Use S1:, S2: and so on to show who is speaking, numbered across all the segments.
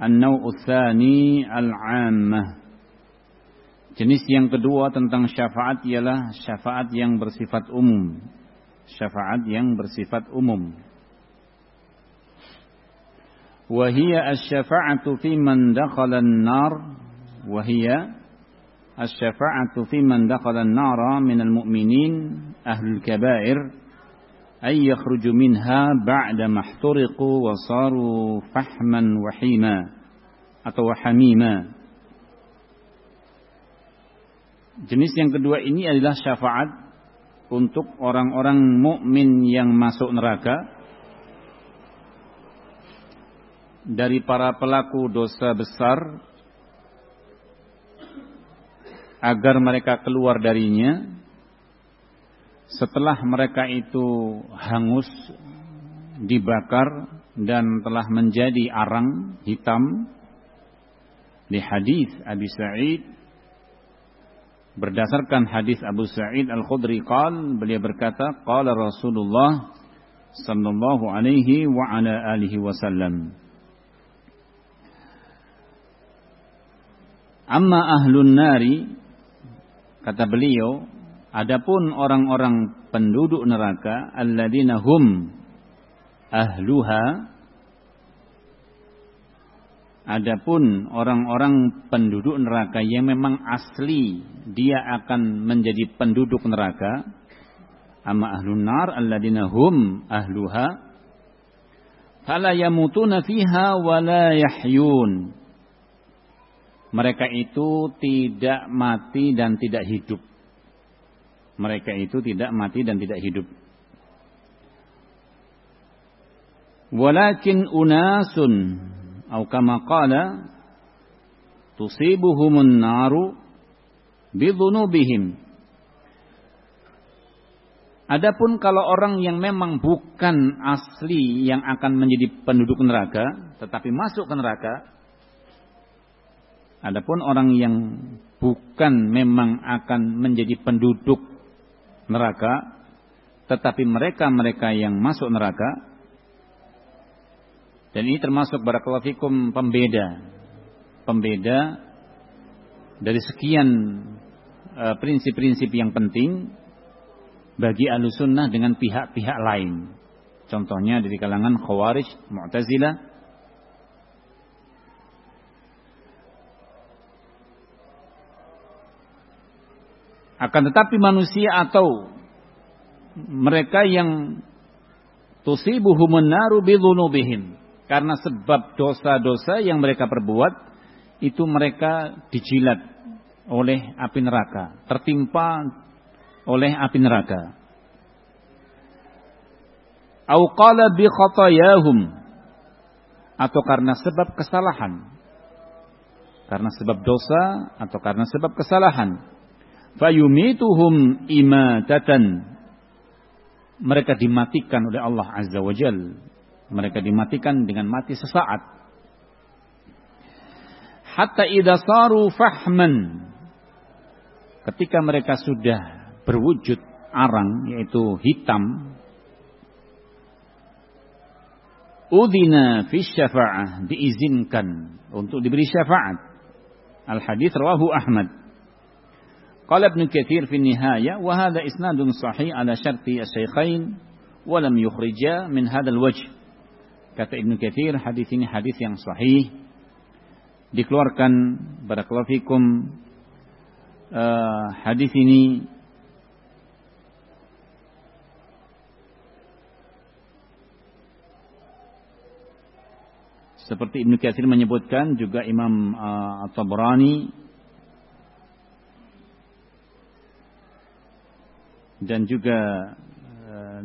S1: An-naw'u tsani al-'ammah. Jenis yang kedua tentang syafaat ialah syafaat yang bersifat umum. Syafaat yang bersifat umum. Wahia asy-syafa'atu fi man dakhala an-nar wahia asy-syafa'atu fi man dakhala an-nara minal mu'minin ahlul kaba'ir ay yakhruju minha ba'da mahturiqu wa saru fahman wahima wahamima. Jenis yang kedua ini adalah syafaat untuk orang-orang mukmin yang masuk neraka dari para pelaku dosa besar agar mereka keluar darinya setelah mereka itu hangus dibakar dan telah menjadi arang hitam di hadis Abi Sa'id berdasarkan hadis Abu Sa'id Al-Khudri qal beliau berkata qala Rasulullah sallallahu alaihi wa ala alihi wasallam. Amma ahlun nari kata beliau Adapun orang-orang penduduk neraka alladzina hum ahluha Adapun orang-orang penduduk neraka yang memang asli dia akan menjadi penduduk neraka amma ahlun nar alladzina hum ahluha fala yamutuna fiha wala yahyun. Mereka itu tidak mati dan tidak hidup mereka itu tidak mati dan tidak hidup. Walakin unasun atau kama qala tusibuhumun naru bidhunubihim. Adapun kalau orang yang memang bukan asli yang akan menjadi penduduk neraka, tetapi masuk ke neraka, adapun orang yang bukan memang akan menjadi penduduk neraka tetapi mereka-mereka yang masuk neraka dan ini termasuk barakallahu fikum pembeda. Pembeda dari sekian e, prinsip-prinsip uh, yang penting bagi alusunnah dengan pihak-pihak lain. Contohnya dari kalangan khawarij mu'tazilah Akan tetapi manusia atau mereka yang tusibuhumun naru bidhunubihim. Karena sebab dosa-dosa yang mereka perbuat, itu mereka dijilat oleh api neraka. Tertimpa oleh api neraka. Au qala bi khatayahum. Atau karena sebab kesalahan. Karena sebab dosa atau karena sebab kesalahan fayumituhum imatatan. Mereka dimatikan oleh Allah Azza wa Jal. Mereka dimatikan dengan mati sesaat. Hatta idza saru fahman. Ketika mereka sudah berwujud arang yaitu hitam udhina fi syafa'ah diizinkan untuk diberi syafaat. Al hadis rawahu Ahmad Qala Ibnu Katsir fi nihaya wa hadha isnadun sahih ala syarti asy-syaikhain wa lam yukhrija min hadzal wajh. Kata Ibnu Katsir hadis ini hadis yang sahih dikeluarkan barakallahu fikum hadis ini seperti Ibnu Katsir menyebutkan juga Imam uh, At-Tabrani dan juga uh,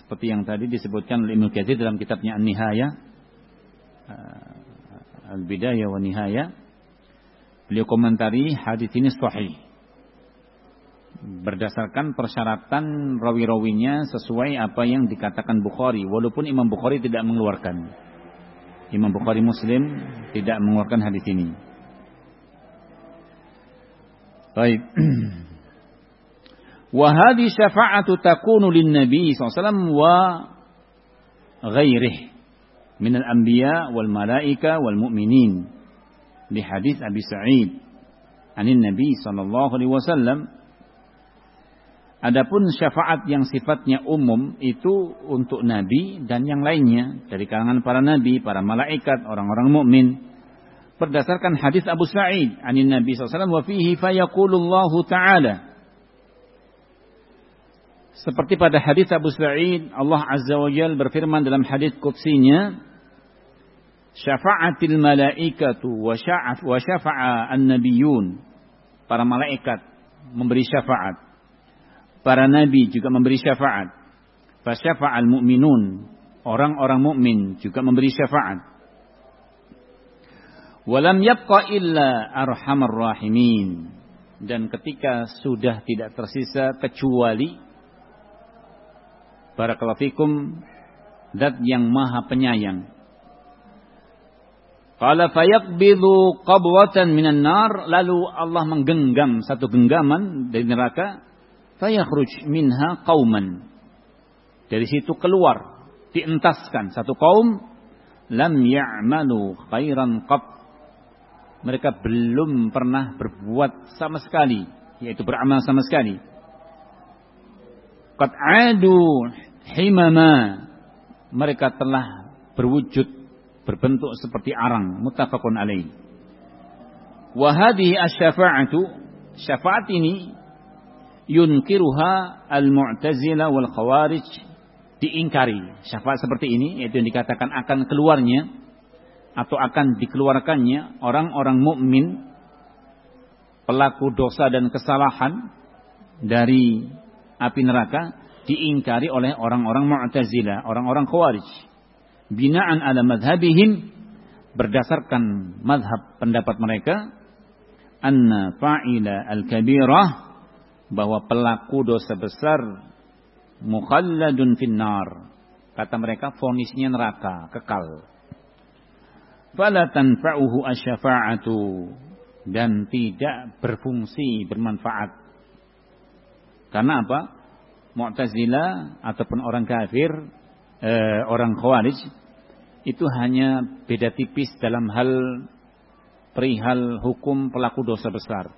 S1: seperti yang tadi disebutkan oleh Ibnu Katsir dalam kitabnya An-Nihayah uh, Al-Bidayah wa Nihaya beliau komentari hadis ini sahih. Berdasarkan persyaratan rawi-rawinya sesuai apa yang dikatakan Bukhari. Walaupun Imam Bukhari tidak mengeluarkan. Imam Bukhari Muslim tidak mengeluarkan hadis ini. Baik wa hadhi syafa'atu takunu lin nabi sallallahu wa ghairihi min al-anbiya wal malaika wal mu'minin di hadis Abi Sa'id anin Nabi sallallahu Adapun syafaat yang sifatnya umum itu untuk nabi dan yang lainnya dari kalangan para nabi, para malaikat, orang-orang mukmin. Berdasarkan hadis Abu Sa'id anin Nabi SAW wa fihi fayaqulullahu ta'ala. Seperti pada hadis Abu Sa'id, Allah Azza wa Jal berfirman dalam hadis qudsinya, syafa'atil malaikatu wa syafa'a an-nabiyun. Para malaikat memberi syafaat para nabi juga memberi syafaat. Fasyafa'al mu'minun. Orang-orang mukmin juga memberi syafaat. Walam yabqa illa arhamar rahimin. Dan ketika sudah tidak tersisa kecuali Barakallahu fikum Dat yang maha penyayang Qala fayaqbidhu qabwatan minan nar lalu Allah menggenggam satu genggaman dari neraka fayakhruj minha qauman. Dari situ keluar, dientaskan satu kaum lam ya'malu khairan qat. Mereka belum pernah berbuat sama sekali, yaitu beramal sama sekali. Qad adu himama. Mereka telah berwujud berbentuk seperti arang, muttafaqun alaih. Wa hadhihi asy-syafa'atu, syafaat ini yunkiruha al-mu'tazilah wal khawarij diingkari. Syafaat seperti ini yaitu yang dikatakan akan keluarnya atau akan dikeluarkannya orang-orang mukmin pelaku dosa dan kesalahan dari api neraka diingkari oleh orang-orang Mu'tazilah, orang-orang Khawarij. Binaan ala madhabihim berdasarkan madhab pendapat mereka anna fa'ila al-kabirah bahwa pelaku dosa besar mukhalladun finnar. Kata mereka fonisnya neraka, kekal. Fala tanfa'uhu asyafa'atu dan tidak berfungsi bermanfaat. Karena apa? Mu'tazilah ataupun orang kafir, eh, orang khawarij itu hanya beda tipis dalam hal perihal hukum pelaku dosa besar.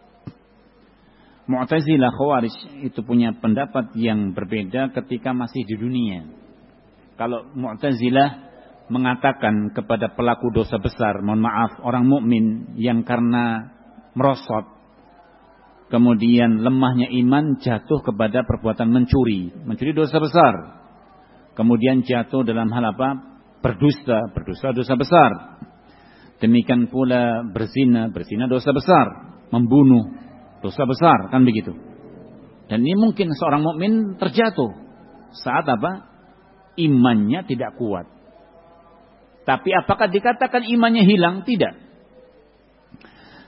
S1: Mu'tazilah Khawarij itu punya pendapat yang berbeda ketika masih di dunia. Kalau Mu'tazilah mengatakan kepada pelaku dosa besar, mohon maaf, orang mukmin yang karena merosot kemudian lemahnya iman jatuh kepada perbuatan mencuri, mencuri dosa besar. Kemudian jatuh dalam hal apa? Berdusta, berdusta dosa besar. Demikian pula berzina, berzina dosa besar, membunuh Dosa besar kan begitu. Dan ini mungkin seorang mukmin terjatuh saat apa? Imannya tidak kuat. Tapi apakah dikatakan imannya hilang? Tidak.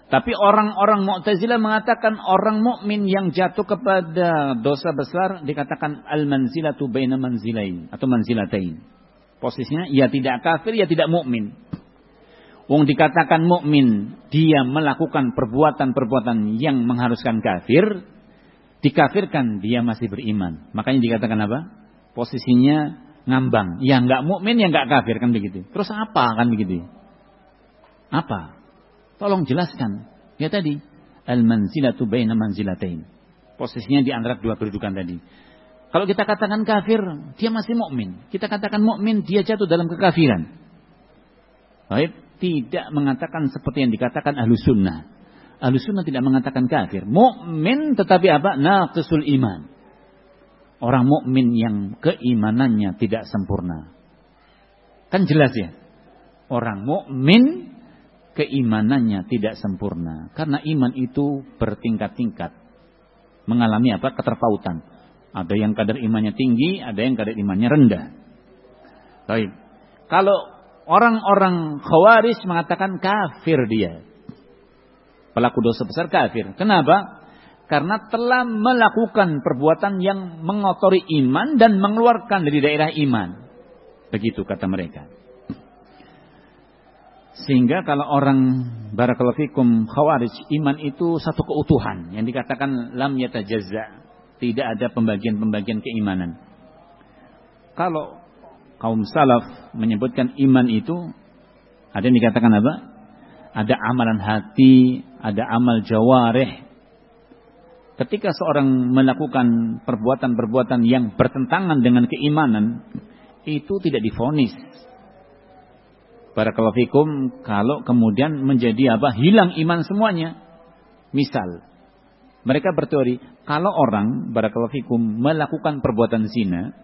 S1: Tapi orang-orang Mu'tazilah mengatakan orang mukmin yang jatuh kepada dosa besar dikatakan al-manzilatu baina manzilain atau manzilatain. Posisinya ya tidak kafir ya tidak mukmin. Wong dikatakan mukmin, dia melakukan perbuatan-perbuatan yang mengharuskan kafir, dikafirkan dia masih beriman. Makanya dikatakan apa? Posisinya ngambang. Ya enggak mukmin ya enggak kafir kan begitu. Terus apa kan begitu? Apa? Tolong jelaskan. Ya tadi, al-manzilatu baina manzilatain. Posisinya di antara dua kedudukan tadi. Kalau kita katakan kafir, dia masih mukmin. Kita katakan mukmin, dia jatuh dalam kekafiran. Baik tidak mengatakan seperti yang dikatakan ahlu sunnah. Ahlu sunnah tidak mengatakan kafir. Mukmin tetapi apa? Naqisul iman. Orang mukmin yang keimanannya tidak sempurna. Kan jelas ya? Orang mukmin keimanannya tidak sempurna. Karena iman itu bertingkat-tingkat. Mengalami apa? Keterpautan. Ada yang kadar imannya tinggi, ada yang kadar imannya rendah. Baik. Kalau orang-orang khawarij mengatakan kafir dia. Pelaku dosa besar kafir. Kenapa? Karena telah melakukan perbuatan yang mengotori iman dan mengeluarkan dari daerah iman. Begitu kata mereka. Sehingga kalau orang barakallahu fikum khawarij iman itu satu keutuhan yang dikatakan lam yatajazza, tidak ada pembagian-pembagian keimanan. Kalau kaum salaf menyebutkan iman itu ada yang dikatakan apa? Ada amalan hati, ada amal jawareh. Ketika seorang melakukan perbuatan-perbuatan yang bertentangan dengan keimanan, itu tidak difonis Barakallahu fikum kalau kemudian menjadi apa? Hilang iman semuanya. Misal, mereka berteori kalau orang barakallahu fikum melakukan perbuatan zina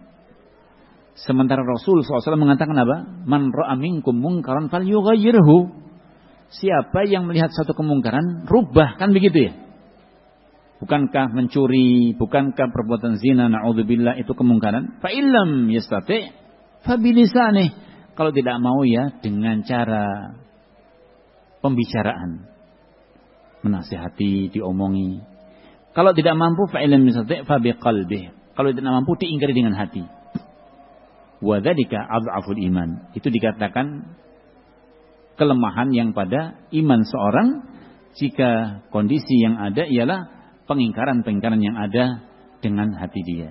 S1: sementara Rasul SAW mengatakan apa? Man ra'a minkum munkaran falyughayyirhu. Siapa yang melihat satu kemungkaran, rubah kan begitu ya? Bukankah mencuri, bukankah perbuatan zina naudzubillah itu kemungkaran? Fa illam yastati fa bilisanih kalau tidak mau ya dengan cara pembicaraan. Menasihati, diomongi. Kalau tidak mampu fa'ilam misati fa. Kalau tidak mampu diingkari dengan hati. Wa dzalika iman. Itu dikatakan kelemahan yang pada iman seorang jika kondisi yang ada ialah pengingkaran-pengingkaran yang ada dengan hati dia.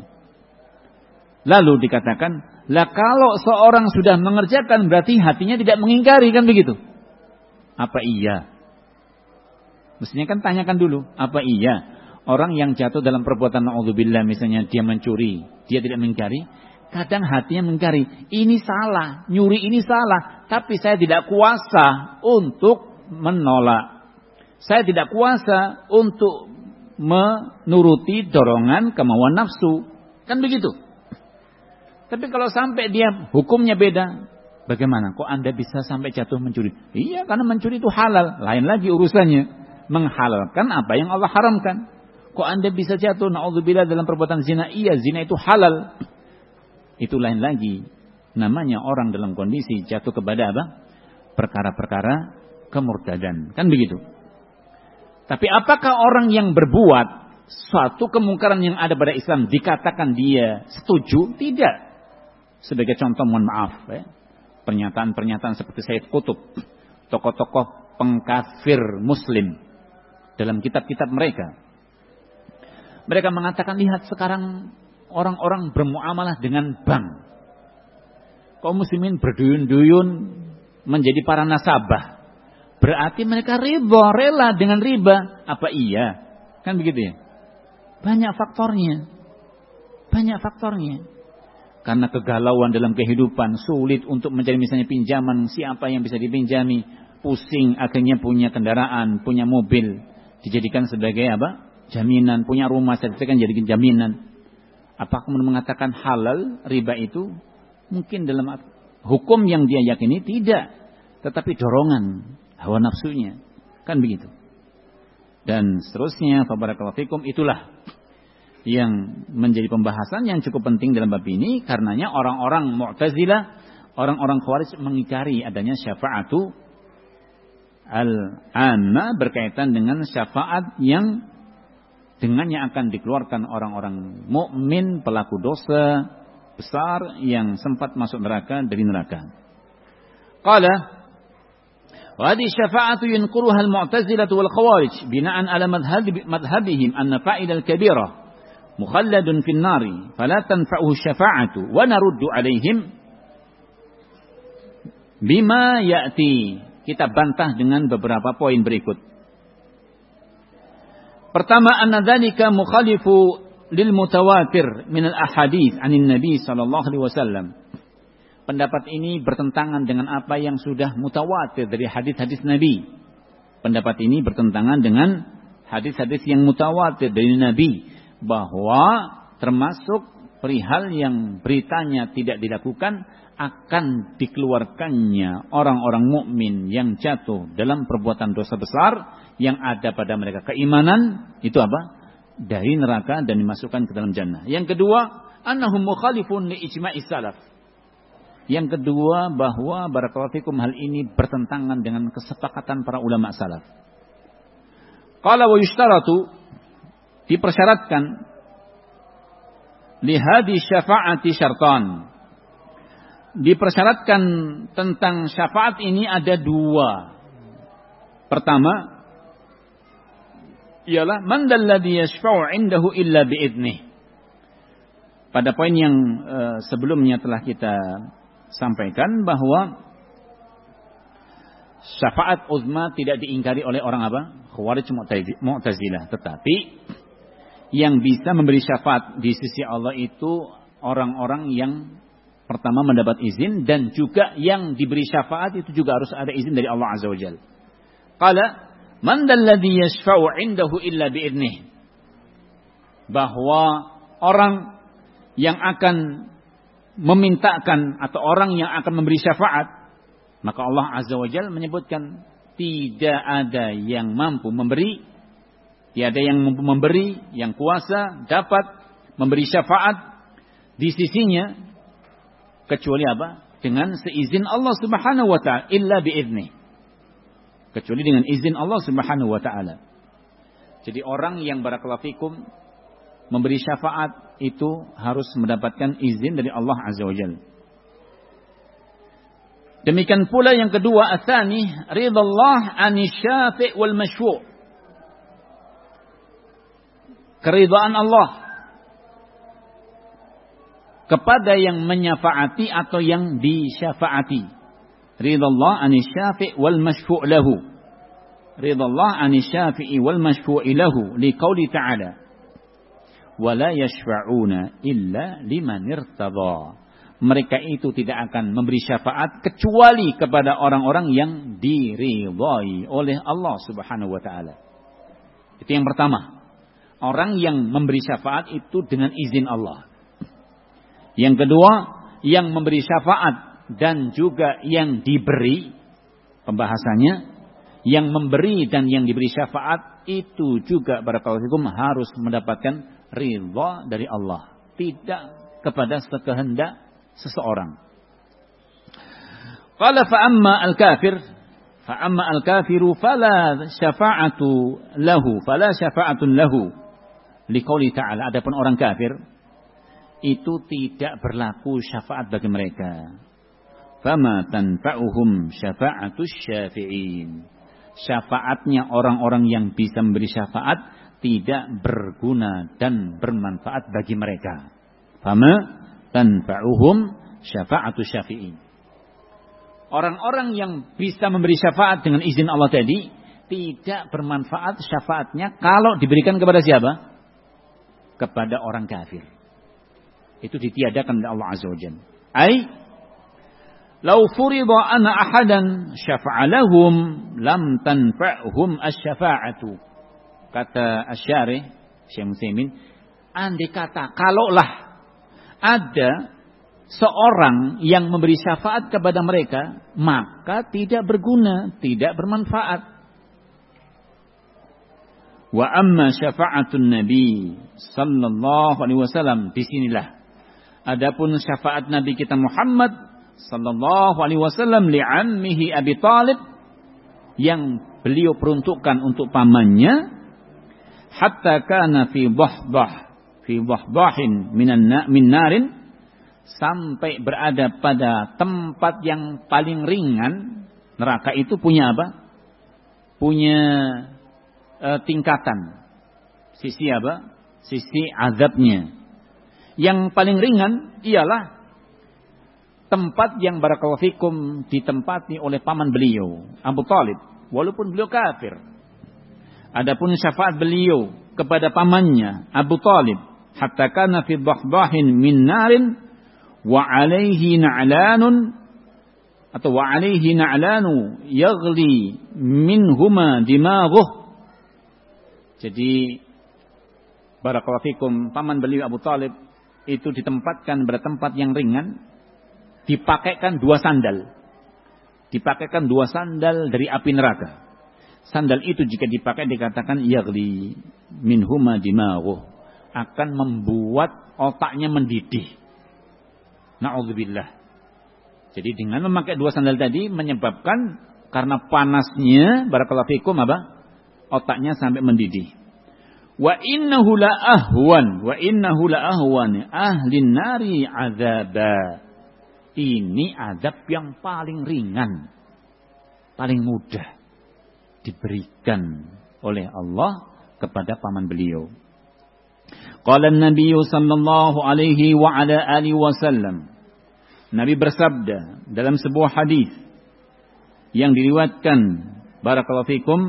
S1: Lalu dikatakan lah kalau seorang sudah mengerjakan berarti hatinya tidak mengingkari kan begitu? Apa iya? Mestinya kan tanyakan dulu, apa iya? Orang yang jatuh dalam perbuatan naudzubillah misalnya dia mencuri, dia tidak mengingkari, kadang hatinya mengingkari, ini salah, nyuri ini salah, tapi saya tidak kuasa untuk menolak. Saya tidak kuasa untuk menuruti dorongan kemauan nafsu. Kan begitu? Tapi kalau sampai dia hukumnya beda, bagaimana? Kok Anda bisa sampai jatuh mencuri? Iya, karena mencuri itu halal. Lain lagi urusannya. Menghalalkan apa yang Allah haramkan. Kok Anda bisa jatuh naudzubillah dalam perbuatan zina? Iya, zina itu halal. Itu lain lagi. Namanya orang dalam kondisi jatuh kepada apa? Perkara-perkara kemurtadan. Kan begitu. Tapi apakah orang yang berbuat suatu kemungkaran yang ada pada Islam dikatakan dia setuju? Tidak. Sebagai contoh mohon maaf ya. Pernyataan-pernyataan seperti Said Kutub, tokoh-tokoh pengkafir muslim dalam kitab-kitab mereka. Mereka mengatakan lihat sekarang orang-orang bermuamalah dengan bank. Kaum muslimin berduyun-duyun menjadi para nasabah. Berarti mereka riba, rela dengan riba. Apa iya? Kan begitu ya? Banyak faktornya. Banyak faktornya karena kegalauan dalam kehidupan, sulit untuk mencari misalnya pinjaman, siapa yang bisa dipinjami, pusing akhirnya punya kendaraan, punya mobil, dijadikan sebagai apa? Jaminan, punya rumah, sertifikat jadi jaminan. Apakah mengatakan halal riba itu? Mungkin dalam hukum yang dia yakini tidak, tetapi dorongan hawa nafsunya. Kan begitu. Dan seterusnya, fabarakallahu fikum, itulah yang menjadi pembahasan yang cukup penting dalam bab ini karenanya orang-orang Mu'tazilah, orang-orang Khawarij mengingkari adanya syafaatu al-amma berkaitan dengan syafaat yang dengannya akan dikeluarkan orang-orang mukmin pelaku dosa besar yang sempat masuk neraka dari neraka. Qala وهذه الشفاعة ينقرها المعتزلة والخوارج بناء على مذهبهم أن فائدة الكبيرة mukhalladun fin nari fala tanfa'uhu syafa'atu wa naruddu alaihim bima ya'ti kita bantah dengan beberapa poin berikut. Pertama anna dzalika mukhalifu lil mutawatir min al ahadits anin nabi sallallahu alaihi wasallam. Pendapat ini bertentangan dengan apa yang sudah mutawatir dari hadis-hadis nabi. Pendapat ini bertentangan dengan hadis-hadis yang mutawatir dari nabi bahwa termasuk perihal yang beritanya tidak dilakukan akan dikeluarkannya orang-orang mukmin yang jatuh dalam perbuatan dosa besar yang ada pada mereka keimanan itu apa? dari neraka dan dimasukkan ke dalam jannah. Yang kedua, annahum mukhalifun li ijma'i salaf. Yang kedua bahwa barakallahu hal ini bertentangan dengan kesepakatan para ulama salaf. Qala wa yushtaratu dipersyaratkan lihadi syafa'ati syartan. Dipersyaratkan tentang syafaat ini ada dua. Pertama, ialah man dalladhi yashfa'u 'indahu illa bi'idnih. Pada poin yang uh, sebelumnya telah kita sampaikan bahwa syafaat uzma tidak diingkari oleh orang apa? Khawarij Mu'tazilah. Tetapi yang bisa memberi syafaat di sisi Allah itu orang-orang yang pertama mendapat izin dan juga yang diberi syafaat itu juga harus ada izin dari Allah Azza wa Jalla. Qala man dalladhi yashfa'u 'indahu illa bi'idnih. Bahwa orang yang akan memintakan atau orang yang akan memberi syafaat, maka Allah Azza wa Jalla menyebutkan tidak ada yang mampu memberi, tidak ada yang memberi, yang kuasa dapat memberi syafaat di sisinya kecuali apa? Dengan seizin Allah Subhanahu wa taala illa. Kecuali dengan izin Allah Subhanahu wa taala. Jadi orang yang barakallahu fikum memberi syafaat itu harus mendapatkan izin dari Allah Azza wa. Demikian pula yang kedua asani ridallah ani syafi' wal masyfu'. Keridhaan Allah kepada yang menyafaati atau yang disyafaati. Ridallah ani syafi' wal masyfu' lahu. Ridallah ani syafi'i wal masyfu' lahu liqauli ta'ala wala yashfa'una illa liman irtada. Mereka itu tidak akan memberi syafaat kecuali kepada orang-orang yang diridhai oleh Allah Subhanahu wa taala. Itu yang pertama. Orang yang memberi syafaat itu dengan izin Allah. Yang kedua, yang memberi syafaat dan juga yang diberi pembahasannya yang memberi dan yang diberi syafaat itu juga barakallahu harus mendapatkan ridha dari Allah, tidak kepada sekehendak seseorang. Qala fa amma al-kafir fa amma al-kafiru fala syafa'atu lahu fala syafa'atun lahu liqauli ta'ala adapun orang kafir itu tidak berlaku syafaat bagi mereka. Fama tanfa'uhum syafa'atus syafi'in. Syafaatnya orang-orang yang bisa memberi syafaat tidak berguna dan bermanfaat bagi mereka. Fama tanfa'uhum syafa'atu syafi'in. Orang-orang yang bisa memberi syafaat dengan izin Allah tadi tidak bermanfaat syafaatnya kalau diberikan kepada siapa? Kepada orang kafir. Itu ditiadakan oleh Allah Azza wa Jalla. Ai Lau furida anna ahadan syafa'alahum lam tanfa'hum asy-syafa'atu kata Asyari Syekh Muslimin andai kata kalaulah ada seorang yang memberi syafaat kepada mereka maka tidak berguna tidak bermanfaat wa amma syafa'atun nabi sallallahu alaihi wasallam. Di sinilah adapun syafaat nabi kita Muhammad sallallahu alaihi wasallam li ammihi Abi Talib yang beliau peruntukkan untuk pamannya hatta kana fi dhahdah fi dhahdahin minan min narin sampai berada pada tempat yang paling ringan. Neraka itu punya apa? Punya e, tingkatan. Sisi apa? Sisi azabnya. Yang paling ringan ialah tempat yang barakallahu fikum ditempati oleh paman beliau, Abu Talib, walaupun beliau kafir. Adapun syafaat beliau kepada pamannya Abu Talib hatta kana fi dhahdahin min narin wa alaihi na'lanun atau wa alaihi na'lanu yaghli minhuma dimaghuh jadi barakallahu paman beliau Abu Talib itu ditempatkan pada tempat yang ringan dipakaikan dua sandal dipakaikan dua sandal dari api neraka Sandal itu jika dipakai dikatakan yagli minhuma dimaghuh akan membuat otaknya mendidih. Nauzubillah. Jadi dengan memakai dua sandal tadi menyebabkan karena panasnya barakallahu fikum apa? Otaknya sampai mendidih. Wa innahu la ahwan wa innahu la ahwan ahli nari azaba. Ini azab yang paling ringan. Paling mudah diberikan oleh Allah kepada paman beliau. Qala Nabi sallallahu alaihi wa ala alihi wasallam Nabi bersabda dalam sebuah hadis yang diriwayatkan barakallahu fikum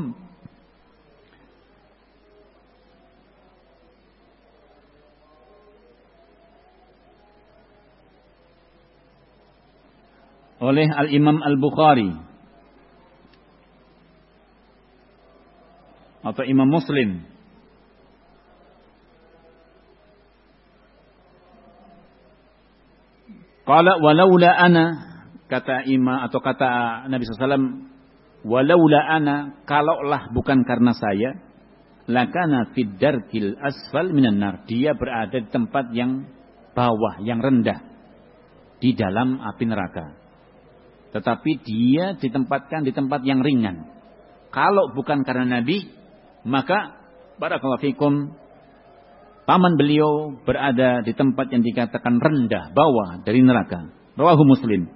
S1: oleh Al-Imam Al-Bukhari. Atau Imam Muslim. Qala walaula ana kata ima atau kata Nabi SAW walaula ana kalaulah bukan karena saya lakana fid darkil asfal minan nar. Dia berada di tempat yang bawah yang rendah di dalam api neraka tetapi dia ditempatkan di tempat yang ringan kalau bukan karena Nabi maka barakallahu fikum paman beliau berada di tempat yang dikatakan rendah, bawah dari neraka. Rawahu Muslim.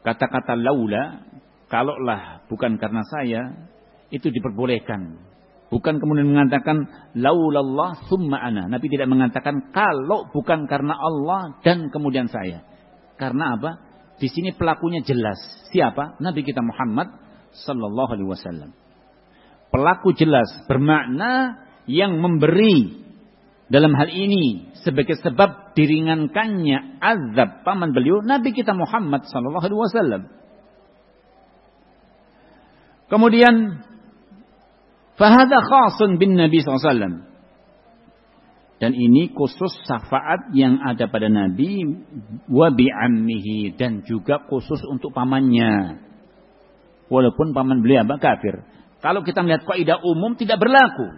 S1: Kata-kata laula, kalaulah bukan karena saya, itu diperbolehkan. Bukan kemudian mengatakan laulallah summa ana. Nabi tidak mengatakan kalau bukan karena Allah dan kemudian saya. Karena apa? Di sini pelakunya jelas. Siapa? Nabi kita Muhammad sallallahu alaihi wasallam. Pelaku jelas bermakna yang memberi dalam hal ini sebagai sebab diringankannya azab paman beliau Nabi kita Muhammad sallallahu alaihi wasallam. Kemudian fahada khasun bin Nabi SAW. Dan ini khusus syafaat yang ada pada Nabi wa bi'ammihi dan juga khusus untuk pamannya. Walaupun paman beliau apa kafir. Kalau kita melihat kaidah umum tidak berlaku.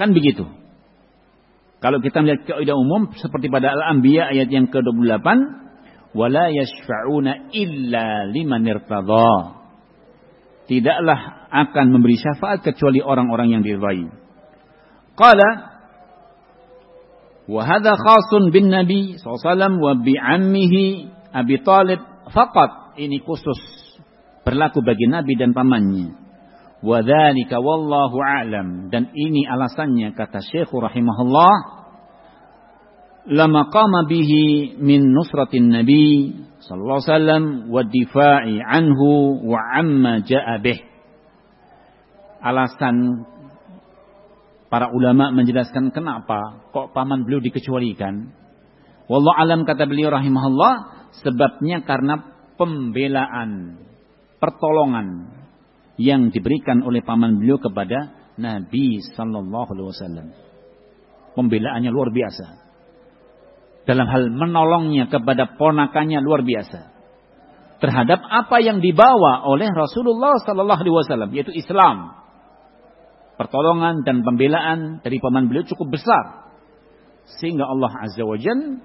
S1: Kan begitu. Kalau kita melihat kaidah umum seperti pada Al-Anbiya ayat yang ke-28, wala yashfa'una illa liman irtadha. Tidaklah akan memberi syafaat kecuali orang-orang yang diridhai. Qala wa hadha khasun bin Nabi SAW wa bi ammihi Abi Talib faqat. Ini khusus berlaku bagi Nabi dan pamannya. Wadhalika wallahu a'lam. Dan ini alasannya kata Syekh rahimahullah. Lama qama bihi min nusratin Nabi sallallahu alaihi wasallam wa difa'i anhu wa amma ja'a bih. Alasan para ulama menjelaskan kenapa kok paman beliau dikecualikan. Wallahu alam kata beliau rahimahullah sebabnya karena pembelaan, pertolongan yang diberikan oleh paman beliau kepada Nabi sallallahu alaihi wasallam. Pembelaannya luar biasa. Dalam hal menolongnya kepada ponakannya luar biasa. Terhadap apa yang dibawa oleh Rasulullah sallallahu alaihi wasallam yaitu Islam. Pertolongan dan pembelaan dari paman beliau cukup besar. Sehingga Allah Azza wa Jalla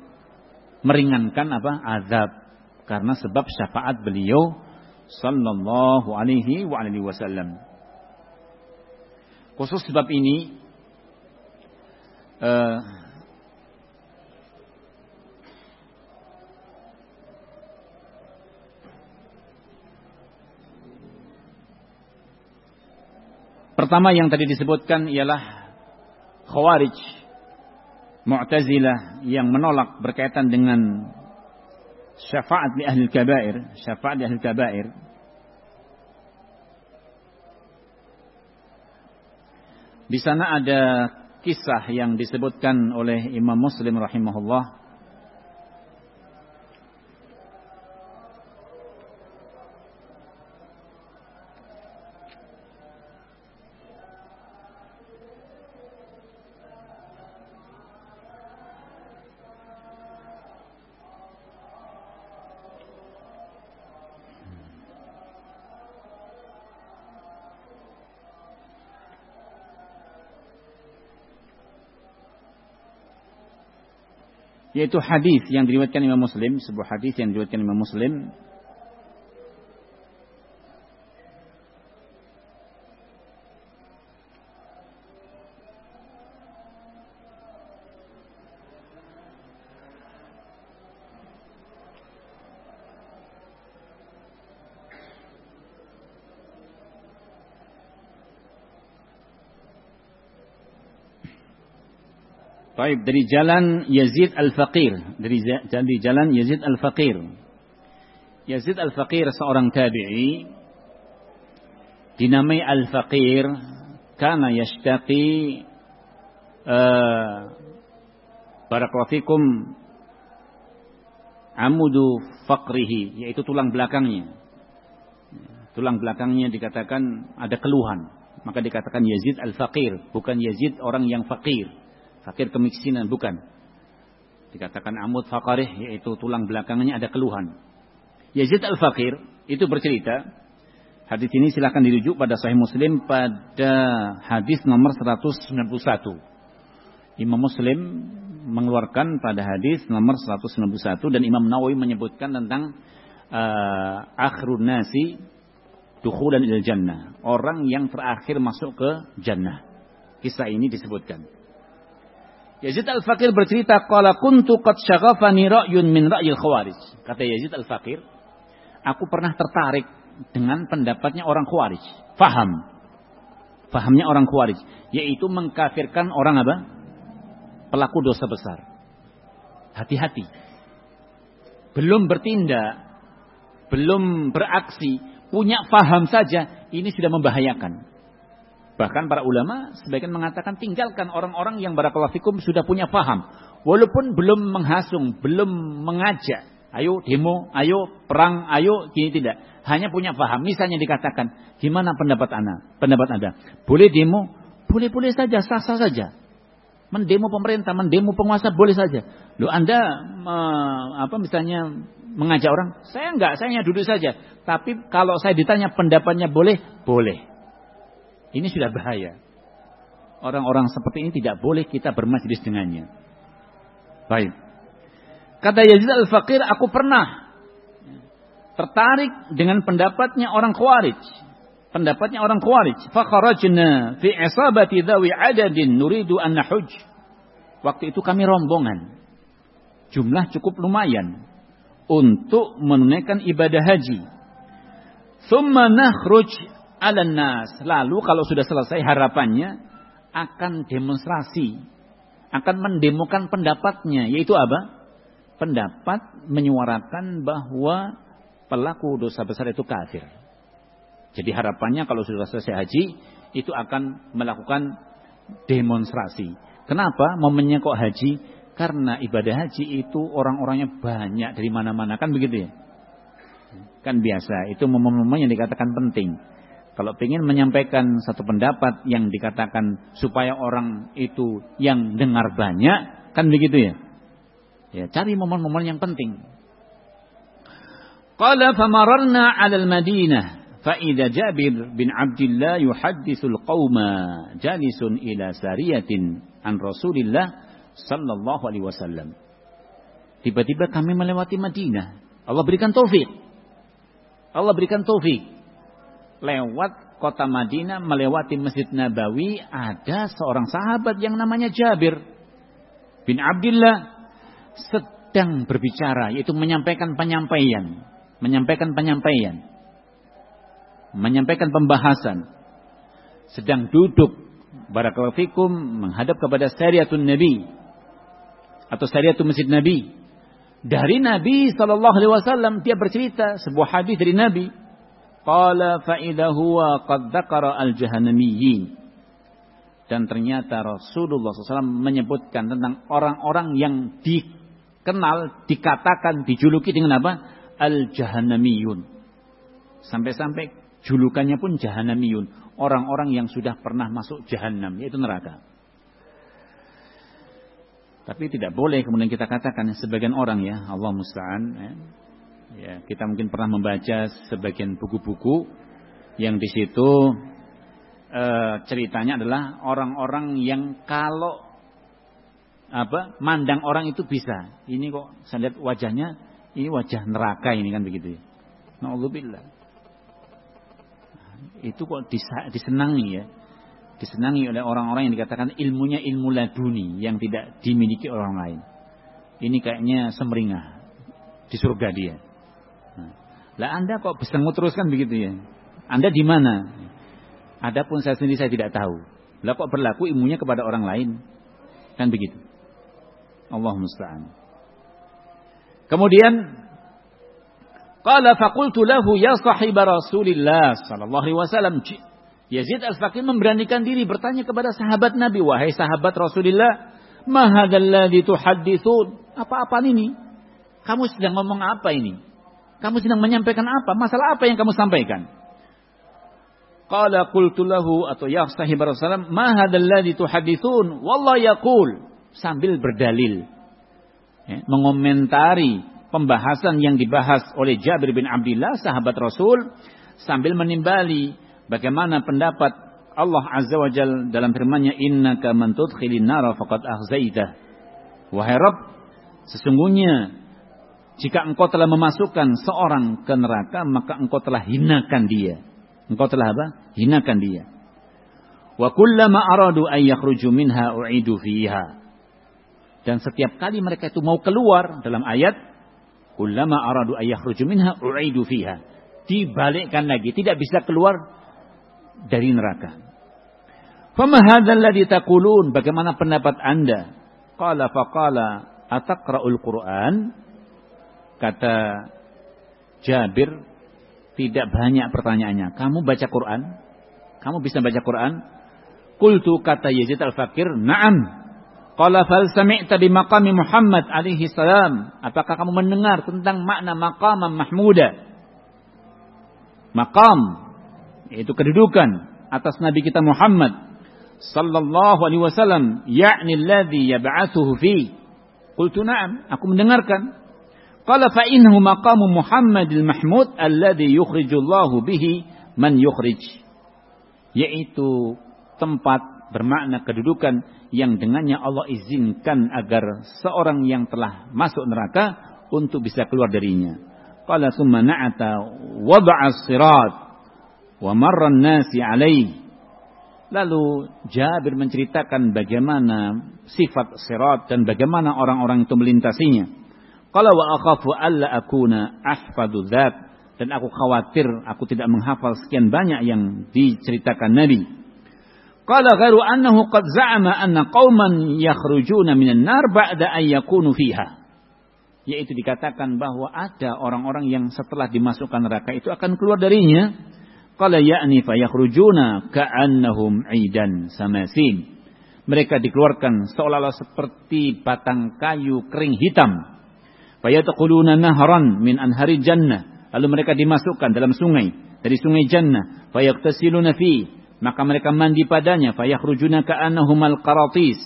S1: meringankan apa? azab karena sebab syafaat beliau sallallahu alaihi wa alihi wasallam. Khusus sebab ini uh, Pertama yang tadi disebutkan ialah Khawarij Mu'tazilah yang menolak berkaitan dengan syafaat di ahli kabair, syafaat di ahli kabair. Di sana ada kisah yang disebutkan oleh Imam Muslim rahimahullah yaitu hadis yang diriwayatkan Imam Muslim, sebuah hadis yang diriwayatkan Imam Muslim Baik, dari jalan Yazid Al-Faqir. Dari, dari jalan Yazid Al-Faqir. Yazid Al-Faqir seorang tabi'i. Dinamai Al-Faqir. Karena yashtaqi. Uh, Barakallahu Amudu faqrihi. Yaitu tulang belakangnya. Tulang belakangnya dikatakan ada keluhan. Maka dikatakan Yazid Al-Faqir. Bukan Yazid orang yang fakir fakir kemiskinan bukan. Dikatakan amud fakarih yaitu tulang belakangnya ada keluhan. Yazid al-Fakir itu bercerita hadis ini silahkan dirujuk pada Sahih Muslim pada hadis nomor 191. Imam Muslim mengeluarkan pada hadis nomor 191 dan Imam Nawawi menyebutkan tentang uh, akhirun nasi dukhulan ilal jannah. Orang yang terakhir masuk ke jannah. Kisah ini disebutkan. Yazid Al-Fakir bercerita, "Qala kuntu qad syaghafani ra'yun min ra'yil khawarij." Kata Yazid Al-Fakir, "Aku pernah tertarik dengan pendapatnya orang Khawarij." Faham. Fahamnya orang Khawarij, yaitu mengkafirkan orang apa? Pelaku dosa besar. Hati-hati. Belum bertindak, belum beraksi, punya faham saja, ini sudah membahayakan. Bahkan para ulama sebagian mengatakan tinggalkan orang-orang yang barakallahu fikum sudah punya paham. Walaupun belum menghasung, belum mengajak. Ayo demo, ayo perang, ayo gini tidak. Hanya punya paham. Misalnya dikatakan, gimana pendapat Anda? Pendapat Anda? Boleh demo? Boleh-boleh saja, sah-sah saja. Mendemo pemerintah, mendemo penguasa boleh saja. Loh Anda me, apa misalnya mengajak orang? Saya enggak, saya hanya duduk saja. Tapi kalau saya ditanya pendapatnya boleh? Boleh. Ini sudah bahaya. Orang-orang seperti ini tidak boleh kita bermajlis dengannya. Baik. Kata Yazid Al-Faqir, aku pernah tertarik dengan pendapatnya orang Khawarij. Pendapatnya orang Khawarij. Fakharajna fi isabati dhawi adadin nuridu an nahuj. Waktu itu kami rombongan. Jumlah cukup lumayan untuk menunaikan ibadah haji. Thumma nakhruj alan nas. Lalu kalau sudah selesai harapannya akan demonstrasi, akan mendemokan pendapatnya, yaitu apa? Pendapat menyuarakan bahwa pelaku dosa besar itu kafir. Jadi harapannya kalau sudah selesai haji itu akan melakukan demonstrasi. Kenapa momennya kok haji? Karena ibadah haji itu orang-orangnya banyak dari mana-mana kan begitu ya? Kan biasa, itu momen-momen yang dikatakan penting. Kalau ingin menyampaikan satu pendapat yang dikatakan supaya orang itu yang dengar banyak, kan begitu ya? Ya, cari momen-momen yang penting. Qala famararna 'ala al-Madinah fa idza Jabir bin Abdullah yuhadditsul qauma jalisun ila sariyatin an Rasulillah sallallahu alaihi wasallam. Tiba-tiba kami melewati Madinah. Allah berikan taufik. Allah berikan taufik lewat kota Madinah melewati Masjid Nabawi ada seorang sahabat yang namanya Jabir bin Abdullah sedang berbicara yaitu menyampaikan penyampaian menyampaikan penyampaian menyampaikan pembahasan sedang duduk barakallahu fikum menghadap kepada syariatun nabi atau syariatun masjid nabi. Dari Nabi sallallahu alaihi wasallam dia bercerita sebuah hadis dari Nabi Qala fa'idha huwa qad al-jahannamiyyin. Dan ternyata Rasulullah SAW menyebutkan tentang orang-orang yang dikenal, dikatakan, dijuluki dengan apa? Al-jahannamiyun. Sampai-sampai julukannya pun jahannamiyun. Orang-orang yang sudah pernah masuk jahannam, yaitu neraka. Tapi tidak boleh kemudian kita katakan sebagian orang ya, Allah musta'an. Ya, Ya, kita mungkin pernah membaca sebagian buku-buku yang di situ e, ceritanya adalah orang-orang yang kalau apa mandang orang itu bisa. Ini kok saya lihat wajahnya ini wajah neraka ini kan begitu ya. Nauzubillah. Itu kok disenangi ya. Disenangi oleh orang-orang yang dikatakan ilmunya ilmu laduni yang tidak dimiliki orang lain. Ini kayaknya semringah di surga dia. Nah, lah Anda kok bisa teruskan begitu ya? Anda di mana? Adapun saya sendiri saya tidak tahu. Lah kok berlaku ilmunya kepada orang lain? Kan begitu. Allah musta'an. Kemudian qala faqultu lahu ya sahib Rasulillah sallallahu alaihi wasallam Yazid Al-Faqih memberanikan diri bertanya kepada sahabat Nabi, "Wahai sahabat Rasulullah, ma hadzalladzi tuhadditsun?" Apa-apa ini? Kamu sedang ngomong apa ini? Kamu sedang menyampaikan apa? Masalah apa yang kamu sampaikan? Qala qultu lahu atau ya sahib Rasulullah, "Ma hadzalladzi tuhadditsun?" Wallah yaqul sambil berdalil. Ya, mengomentari pembahasan yang dibahas oleh Jabir bin Abdullah sahabat Rasul sambil menimbali bagaimana pendapat Allah Azza wa Jal dalam firman-Nya innaka man tudkhilin nara faqad akhzaitah. Wahai Rabb, sesungguhnya jika engkau telah memasukkan seorang ke neraka maka engkau telah hinakan dia. Engkau telah apa? Hinakan dia. Wa kullama aradu an yakhruju minha u'idu fiha. Dan setiap kali mereka itu mau keluar dalam ayat kullama aradu an yakhruju minha u'idu fiha. Dibalikkan lagi, tidak bisa keluar dari neraka. Fama hadzal ladzi taqulun? Bagaimana pendapat Anda? Qala faqala ataqra'ul Qur'an? Kata Jabir tidak banyak pertanyaannya. Kamu baca Quran? Kamu bisa baca Quran? Kultu kata Yazid al-Fakir, "Na'am." Qala fal sami'ta bi maqami Muhammad alaihi salam? Apakah kamu mendengar tentang makna maqam mahmuda? Maqam yaitu kedudukan atas nabi kita Muhammad sallallahu alaihi wasallam, yakni alladhi yab'athuhu fi. Qultu na'am, aku mendengarkan. Qala fa innahu maqamu Muhammadil Mahmud alladhi yukhrijullahu bihi man yukhrij. Yaitu tempat bermakna kedudukan yang dengannya Allah izinkan agar seorang yang telah masuk neraka untuk bisa keluar darinya. Qala summa na'ata wada'a sirat wa marra nasi alaih. Lalu Jabir menceritakan bagaimana sifat sirat dan bagaimana orang-orang itu melintasinya. Qala wa akhafu alla akuna ahfadu dzat dan aku khawatir aku tidak menghafal sekian banyak yang diceritakan Nabi. Qala ghairu annahu qad za'ama anna qauman yakhrujuna minan nar ba'da an yakunu fiha. Yaitu dikatakan bahwa ada orang-orang yang setelah dimasukkan neraka itu akan keluar darinya. Qala ya'ni fa yakhrujuna ka'annahum 'idan samasin. Mereka dikeluarkan seolah-olah seperti batang kayu kering hitam Fayadkhuluna nahran min anhari jannah. Lalu mereka dimasukkan dalam sungai dari sungai jannah. Fayaqtasiluna fi. Maka mereka mandi padanya. Fayakhrujuna ka'annahumal qaratis.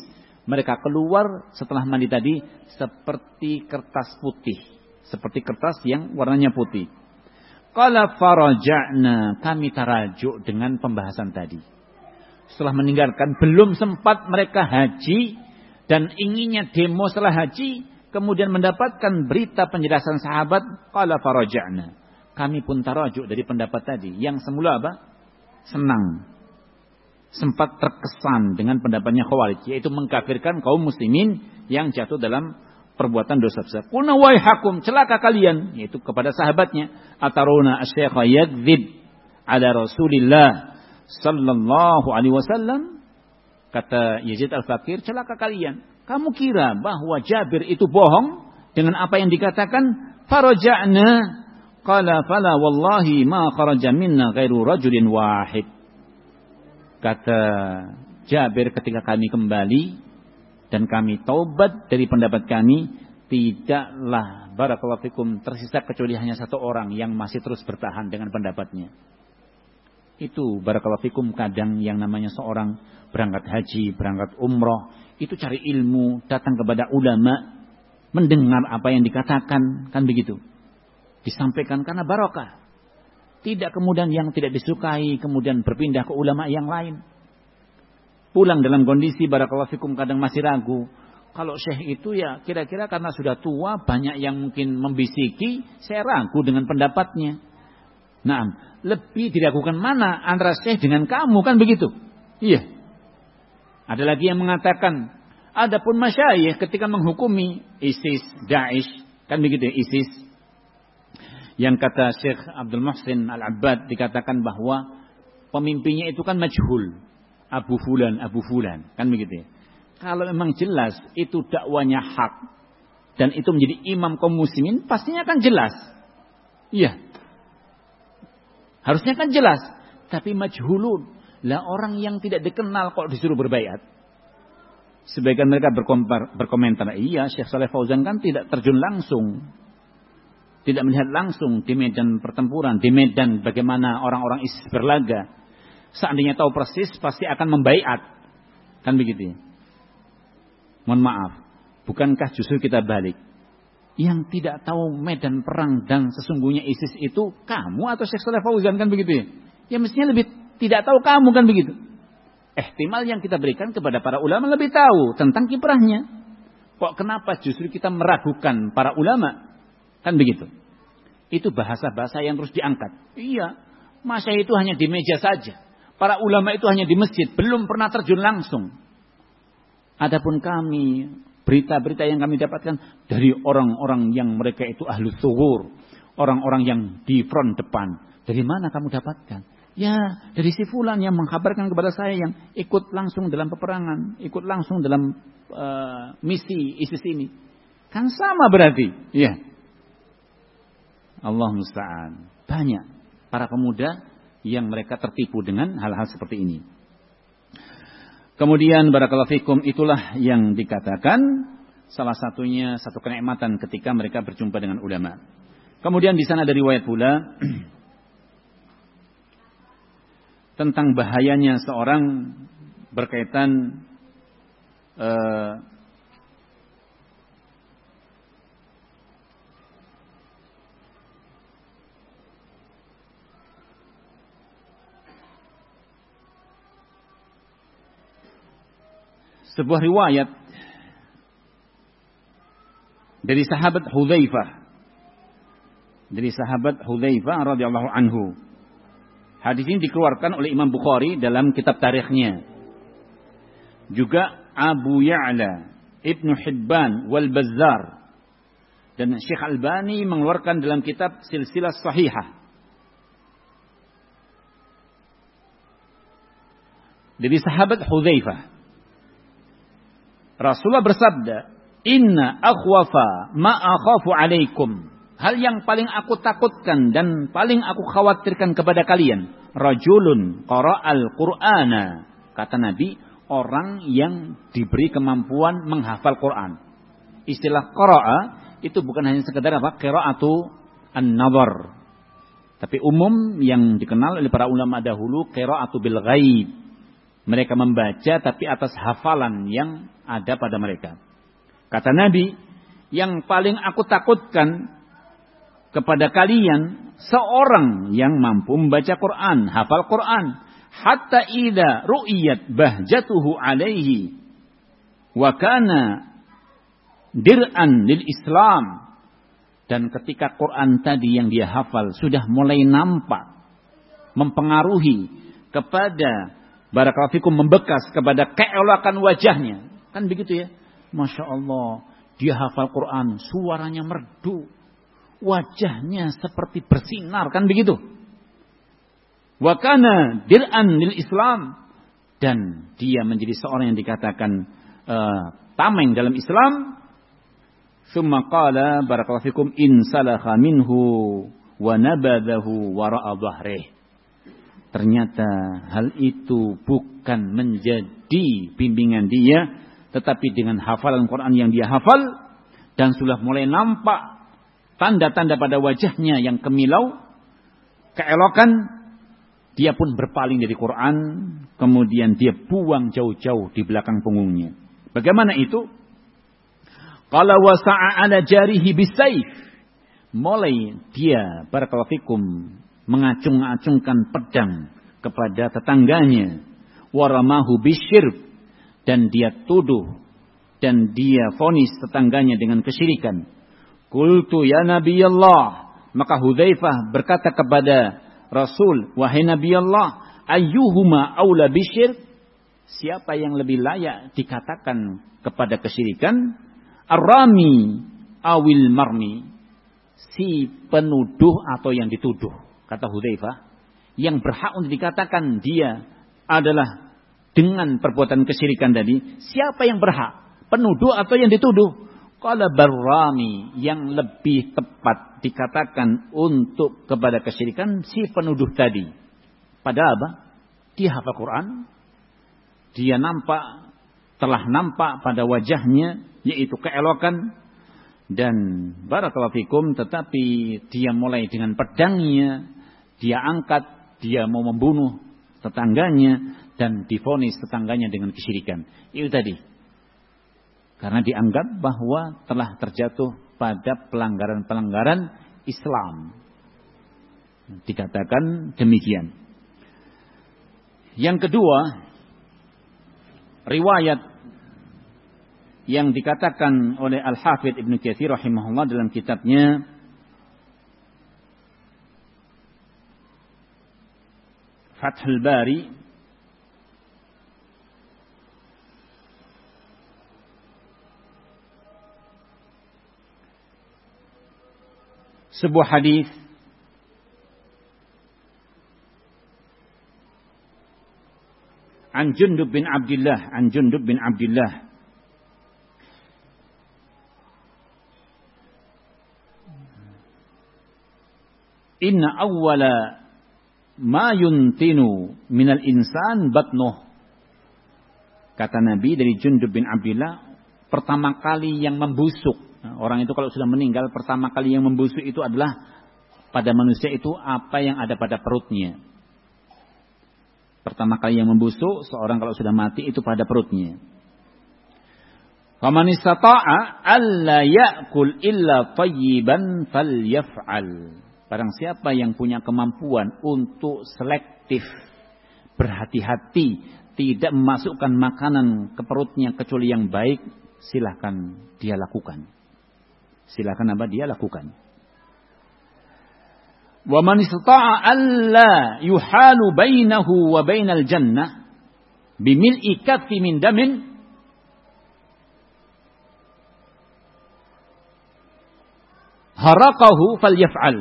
S1: Mereka keluar setelah mandi tadi seperti kertas putih. Seperti kertas yang warnanya putih. Qala faraja'na. Kami tarajuk dengan pembahasan tadi. Setelah meninggalkan belum sempat mereka haji dan inginnya demo setelah haji kemudian mendapatkan berita penjelasan sahabat, qala faraja'na. Kami pun tarajuk dari pendapat tadi. Yang semula apa? Senang. Sempat terkesan dengan pendapatnya Khawarij. Yaitu mengkafirkan kaum muslimin yang jatuh dalam perbuatan dosa besar. Kuna hakum celaka kalian. Yaitu kepada sahabatnya. Ataruna asyikha yadzib ala Rasulillah sallallahu alaihi wasallam. Kata Yazid al-Fakir, celaka kalian kamu kira bahwa Jabir itu bohong dengan apa yang dikatakan? Faraja'na qala fala wallahi ma kharaja minna ghairu rajulin wahid. Kata Jabir ketika kami kembali dan kami taubat dari pendapat kami, tidaklah barakallahu fikum tersisa kecuali hanya satu orang yang masih terus bertahan dengan pendapatnya. Itu barakallahu fikum kadang yang namanya seorang berangkat haji, berangkat umroh, itu cari ilmu, datang kepada ulama, mendengar apa yang dikatakan, kan begitu. Disampaikan karena barokah. Tidak kemudian yang tidak disukai, kemudian berpindah ke ulama yang lain. Pulang dalam kondisi barakallahu fikum kadang masih ragu. kalau syekh itu ya kira-kira karena sudah tua banyak yang mungkin membisiki, saya ragu dengan pendapatnya. Nah, lebih diragukan mana antara syekh dengan kamu kan begitu? Iya. Ada lagi yang mengatakan, adapun masyayikh ketika menghukumi ISIS, Daesh, kan begitu ya, ISIS. Yang kata Syekh Abdul Muhsin Al-Abbad dikatakan bahwa pemimpinnya itu kan majhul. Abu Fulan, Abu Fulan, kan begitu ya. Kalau memang jelas itu dakwanya hak dan itu menjadi imam kaum muslimin, pastinya kan jelas. Iya. Harusnya kan jelas. Tapi majhulun. Lah orang yang tidak dikenal kok disuruh berbaiat. Sebagian mereka berkomentar, berkomentar, iya Syekh Saleh Fauzan kan tidak terjun langsung. Tidak melihat langsung di medan pertempuran, di medan bagaimana orang-orang ISIS berlaga. Seandainya tahu persis pasti akan membaiat. Kan begitu ya. Mohon maaf, bukankah justru kita balik? Yang tidak tahu medan perang dan sesungguhnya ISIS itu kamu atau Syekh Saleh Fauzan kan begitu ya? Ya mestinya lebih tidak tahu kamu kan begitu. Ehtimal yang kita berikan kepada para ulama lebih tahu tentang kiprahnya. Kok kenapa justru kita meragukan para ulama? Kan begitu. Itu bahasa-bahasa yang terus diangkat. Iya, masa itu hanya di meja saja. Para ulama itu hanya di masjid, belum pernah terjun langsung. Adapun kami, berita-berita yang kami dapatkan dari orang-orang yang mereka itu ahlu suhur. Orang-orang yang di front depan. Dari mana kamu dapatkan? Ya, dari si fulan yang mengkabarkan kepada saya yang ikut langsung dalam peperangan, ikut langsung dalam uh, misi ISIS ini. Kan sama berarti. Ya. Allah musta'an. Banyak para pemuda yang mereka tertipu dengan hal-hal seperti ini. Kemudian barakallahu fikum itulah yang dikatakan salah satunya satu kenikmatan ketika mereka berjumpa dengan ulama. Kemudian di sana ada riwayat pula tentang bahayanya seorang berkaitan uh, sebuah riwayat dari sahabat Hudzaifah dari sahabat Hudzaifah radhiyallahu anhu. Hadis ini dikeluarkan oleh Imam Bukhari dalam kitab tarikhnya. Juga Abu Ya'la, Ibnu Hibban wal Bazzar dan Syekh Albani mengeluarkan dalam kitab Silsilah Sahihah. Dari sahabat Hudzaifah Rasulullah bersabda, "Inna akhwafa ma akhafu alaikum." Hal yang paling aku takutkan dan paling aku khawatirkan kepada kalian, rajulun qara'al Qur'ana. Kata Nabi, orang yang diberi kemampuan menghafal Quran. Istilah qara'a itu bukan hanya sekedar apa? Qira'atu an-nazar. Tapi umum yang dikenal oleh para ulama dahulu qira'atu bil ghaib. Mereka membaca tapi atas hafalan yang ada pada mereka. Kata Nabi, yang paling aku takutkan kepada kalian seorang yang mampu membaca Quran, hafal Quran, hatta ida ru'iyat bahjatuhu alaihi wa kana dir'an lil Islam dan ketika Quran tadi yang dia hafal sudah mulai nampak mempengaruhi kepada barakallahu membekas kepada keelokan wajahnya Kan begitu ya. Masya Allah. Dia hafal Quran. Suaranya merdu. Wajahnya seperti bersinar. Kan begitu. Wakana dir'an lil Islam. Dan dia menjadi seorang yang dikatakan uh, tameng dalam Islam. Summa qala barakallahu fikum in salakha minhu wa nabadahu wara'a dhahrih. Ternyata hal itu bukan menjadi bimbingan dia tetapi dengan hafalan Quran yang dia hafal dan sudah mulai nampak tanda-tanda pada wajahnya yang kemilau, keelokan, dia pun berpaling dari Quran, kemudian dia buang jauh-jauh di belakang punggungnya. Bagaimana itu? Kalau wasa'a ala jarihi bisayf. Mulai dia barakalafikum mengacung-acungkan pedang kepada tetangganya. Waramahu bisyirb dan dia tuduh dan dia fonis tetangganya dengan kesyirikan. Kultu ya Nabi Allah. Maka Hudzaifah berkata kepada Rasul, wahai Nabi Allah, ayyuhuma aula bisyirk? Siapa yang lebih layak dikatakan kepada kesyirikan? Ar-rami awil marmi. Si penuduh atau yang dituduh. Kata Hudzaifah. Yang berhak untuk dikatakan dia adalah dengan perbuatan kesyirikan tadi. Siapa yang berhak? Penuduh atau yang dituduh? Qala barrami yang lebih tepat dikatakan untuk kepada kesyirikan si penuduh tadi. Padahal apa? Dia hafal Quran. Dia nampak, telah nampak pada wajahnya yaitu keelokan dan barakallahu fikum tetapi dia mulai dengan pedangnya, dia angkat, dia mau membunuh tetangganya dan difonis tetangganya dengan kesyirikan. Itu tadi karena dianggap bahwa telah terjatuh pada pelanggaran-pelanggaran Islam. Dikatakan demikian. Yang kedua, riwayat yang dikatakan oleh Al-Hafidh Ibn Kathir rahimahullah dalam kitabnya Fathul Bari sebuah hadis An Jundub bin Abdullah, An Jundub bin Abdullah. Inna awwala ma yuntinu minal insan batnuh. Kata Nabi dari Jundub bin Abdullah, pertama kali yang membusuk orang itu kalau sudah meninggal pertama kali yang membusuk itu adalah pada manusia itu apa yang ada pada perutnya. Pertama kali yang membusuk seorang kalau sudah mati itu pada perutnya. Faman istata'a alla ya'kul illa tayyiban falyaf'al. Barang siapa yang punya kemampuan untuk selektif, berhati-hati, tidak memasukkan makanan ke perutnya kecuali yang baik, silahkan dia lakukan. Silakan apa dia lakukan. Wa man istata'a alla yuhalu bainahu wa bainal jannah bimil'i kaffi min damin haraqahu falyaf'al.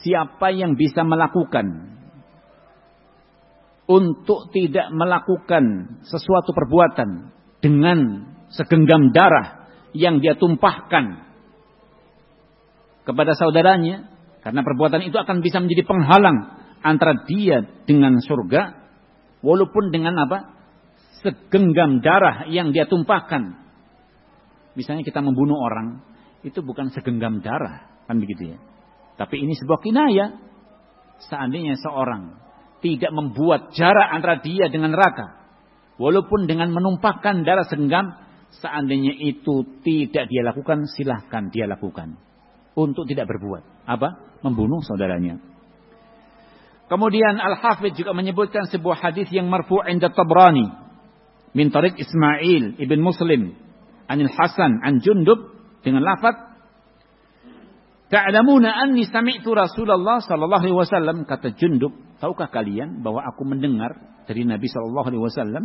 S1: Siapa yang bisa melakukan untuk tidak melakukan sesuatu perbuatan dengan segenggam darah yang dia tumpahkan kepada saudaranya karena perbuatan itu akan bisa menjadi penghalang antara dia dengan surga walaupun dengan apa? Segenggam darah yang dia tumpahkan. Misalnya kita membunuh orang itu bukan segenggam darah kan begitu ya? Tapi ini sebuah kinaya seandainya seorang tidak membuat jarak antara dia dengan neraka walaupun dengan menumpahkan darah segenggam Seandainya itu tidak dia lakukan, silahkan dia lakukan. Untuk tidak berbuat. Apa? Membunuh saudaranya. Kemudian Al-Hafidh juga menyebutkan sebuah hadis yang marfu' inda Tabrani. Min tarik Ismail ibn Muslim. Anil Hasan an Jundub. Dengan lafad. Ta'lamuna anni sami'tu Rasulullah sallallahu alaihi wasallam kata Jundub, tahukah kalian bahwa aku mendengar dari Nabi sallallahu alaihi wasallam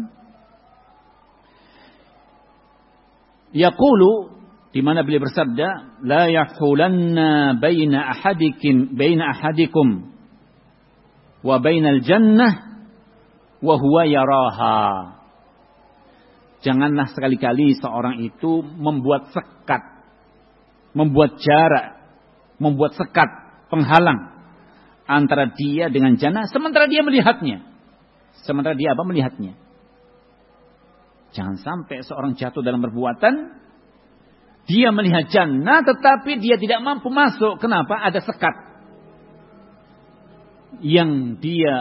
S1: Yaqulu di mana beliau bersabda, "La yahulanna baina ahadikum baina ahadikum wa bainal jannah wa huwa yaraha." Janganlah sekali-kali seorang itu membuat sekat, membuat jarak, membuat sekat, penghalang antara dia dengan jannah sementara dia melihatnya. Sementara dia apa melihatnya? Jangan sampai seorang jatuh dalam perbuatan. Dia melihat jannah tetapi dia tidak mampu masuk. Kenapa? Ada sekat. Yang dia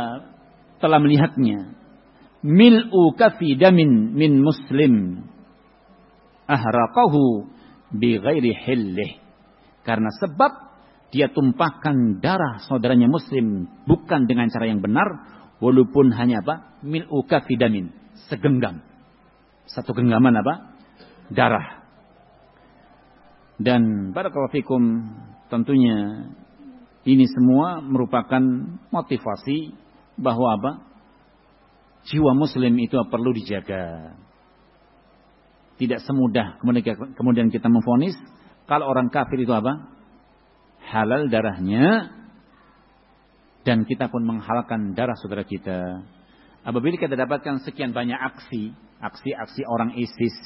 S1: telah melihatnya. Mil'u kafi damin min muslim. Ahraqahu bi ghairi hillih. Karena sebab dia tumpahkan darah saudaranya muslim. Bukan dengan cara yang benar. Walaupun hanya apa? Mil'u kafi damin. Segenggam satu genggaman apa? Darah. Dan barakallahu fikum tentunya ini semua merupakan motivasi bahwa apa? Jiwa muslim itu perlu dijaga. Tidak semudah kemudian kita memfonis kalau orang kafir itu apa? Halal darahnya dan kita pun menghalalkan darah saudara kita. Apabila kita dapatkan sekian banyak aksi, aksi-aksi orang ISIS,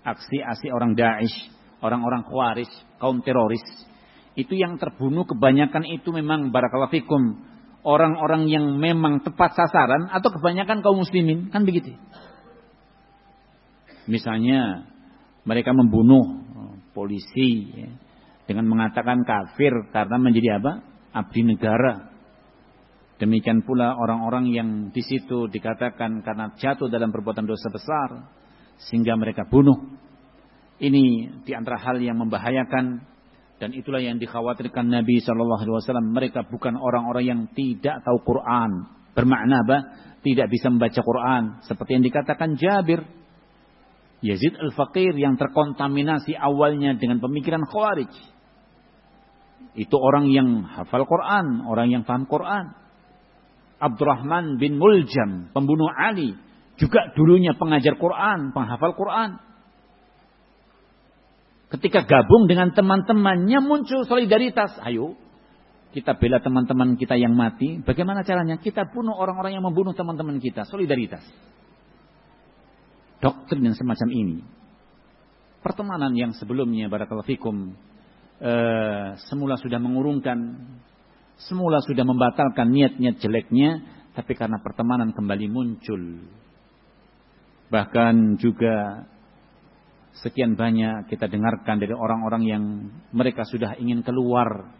S1: aksi-aksi orang Daesh, orang-orang Khawarij, kaum teroris, itu yang terbunuh kebanyakan itu memang barakallahu fikum orang-orang yang memang tepat sasaran atau kebanyakan kaum muslimin, kan begitu. Misalnya mereka membunuh polisi ya, dengan mengatakan kafir karena menjadi apa? abdi negara. Demikian pula orang-orang yang di situ dikatakan karena jatuh dalam perbuatan dosa besar sehingga mereka bunuh. Ini di antara hal yang membahayakan dan itulah yang dikhawatirkan Nabi Shallallahu Alaihi Wasallam. Mereka bukan orang-orang yang tidak tahu Quran. Bermakna apa? Tidak bisa membaca Quran. Seperti yang dikatakan Jabir. Yazid al-Faqir yang terkontaminasi awalnya dengan pemikiran Khawarij. Itu orang yang hafal Quran, orang yang paham Quran. Abdurrahman bin Muljam, pembunuh Ali, juga dulunya pengajar Quran, penghafal Quran. Ketika gabung dengan teman-temannya muncul solidaritas. Ayo, kita bela teman-teman kita yang mati. Bagaimana caranya? Kita bunuh orang-orang yang membunuh teman-teman kita. Solidaritas. Doktrin yang semacam ini. Pertemanan yang sebelumnya, Barakallahu Fikum, eh, semula sudah mengurungkan Semula sudah membatalkan niat-niat jeleknya, tapi karena pertemanan kembali muncul. Bahkan juga sekian banyak kita dengarkan dari orang-orang yang mereka sudah ingin keluar.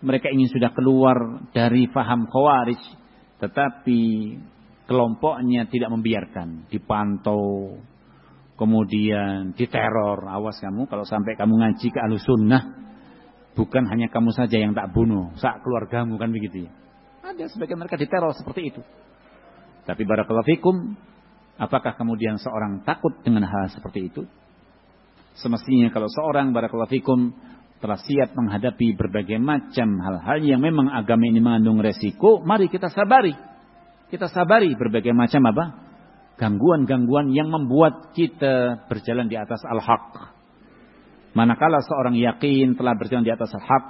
S1: Mereka ingin sudah keluar dari faham khawarij. Tetapi kelompoknya tidak membiarkan. Dipantau. Kemudian diteror. Awas kamu kalau sampai kamu ngaji ke alusunnah Bukan hanya kamu saja yang tak bunuh, sak keluargamu kan begitu ya. Ada sebagian mereka diteror seperti itu. Tapi barakallahu fikum, apakah kemudian seorang takut dengan hal seperti itu? Semestinya kalau seorang barakallahu fikum telah siap menghadapi berbagai macam hal-hal yang memang agama ini mengandung resiko, mari kita sabari. Kita sabari berbagai macam apa? Gangguan-gangguan yang membuat kita berjalan di atas al-haq Manakala seorang yakin telah berjalan di atas hak,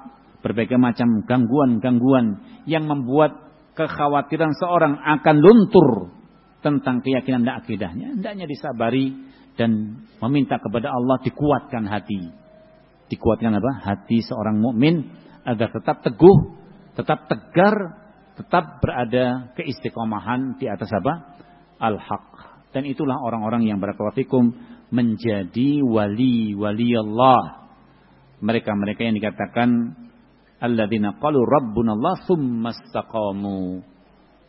S1: berbagai macam gangguan-gangguan yang membuat kekhawatiran seorang akan luntur tentang keyakinan dan akidahnya, hendaknya disabari dan meminta kepada Allah dikuatkan hati. Dikuatkan apa? Hati seorang mukmin agar tetap teguh, tetap tegar, tetap berada keistiqomahan di atas apa? Al-haq. Dan itulah orang-orang yang barakallahu menjadi wali-wali Allah. Mereka-mereka yang dikatakan alladzina qalu rabbunallah tsumma istaqamu.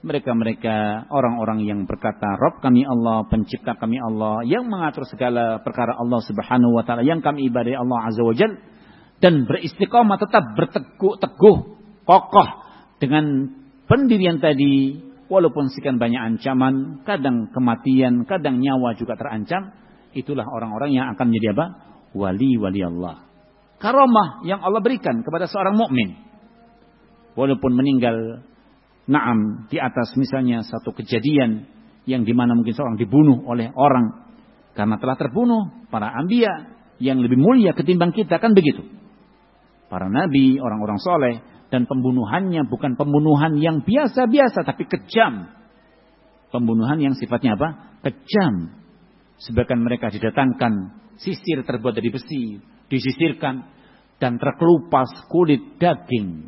S1: Mereka-mereka orang-orang yang berkata Rabb kami Allah, pencipta kami Allah, yang mengatur segala perkara Allah Subhanahu wa taala, yang kami ibadai Allah Azza wa Jal dan beristiqomah tetap berteguh teguh, kokoh dengan pendirian tadi walaupun sekian banyak ancaman, kadang kematian, kadang nyawa juga terancam, itulah orang-orang yang akan menjadi apa? Wali-wali Allah. Karomah yang Allah berikan kepada seorang mukmin. Walaupun meninggal naam di atas misalnya satu kejadian yang di mana mungkin seorang dibunuh oleh orang karena telah terbunuh para ambia yang lebih mulia ketimbang kita kan begitu. Para nabi, orang-orang soleh dan pembunuhannya bukan pembunuhan yang biasa-biasa tapi kejam. Pembunuhan yang sifatnya apa? Kejam. Sebagian mereka didatangkan sisir terbuat dari besi, disisirkan dan terkelupas kulit daging.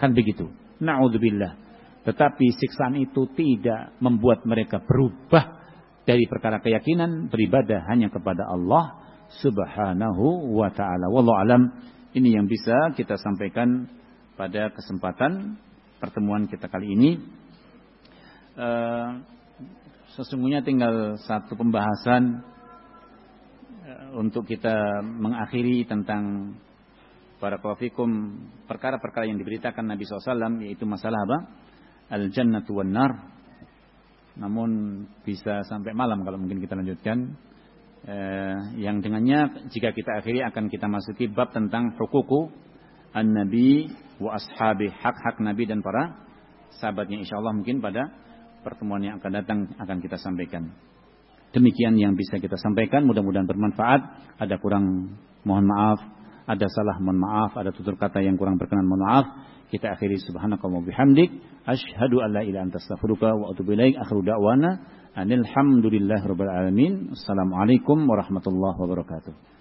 S1: Kan begitu. Nauzubillah. Tetapi siksaan itu tidak membuat mereka berubah dari perkara keyakinan beribadah hanya kepada Allah Subhanahu wa taala. Wallahu alam. Ini yang bisa kita sampaikan pada kesempatan pertemuan kita kali ini. Uh, sesungguhnya tinggal satu pembahasan eh, untuk kita mengakhiri tentang para kafikum perkara-perkara yang diberitakan Nabi SAW yaitu masalah apa? Al-jannatu wan nar. namun bisa sampai malam kalau mungkin kita lanjutkan. Eh, yang dengannya jika kita akhiri akan kita masuki bab tentang hukuku an-nabi wa ashabi hak-hak nabi dan para sahabatnya insyaallah mungkin pada pertemuan yang akan datang akan kita sampaikan. Demikian yang bisa kita sampaikan, mudah-mudahan bermanfaat. Ada kurang mohon maaf, ada salah mohon maaf, ada tutur kata yang kurang berkenan mohon maaf. Kita akhiri subhanakallah bihamdik, asyhadu an la ilaha anta astaghfiruka wa atubu ilaik. Akhiru da'wana anil alamin. Assalamualaikum warahmatullahi wabarakatuh.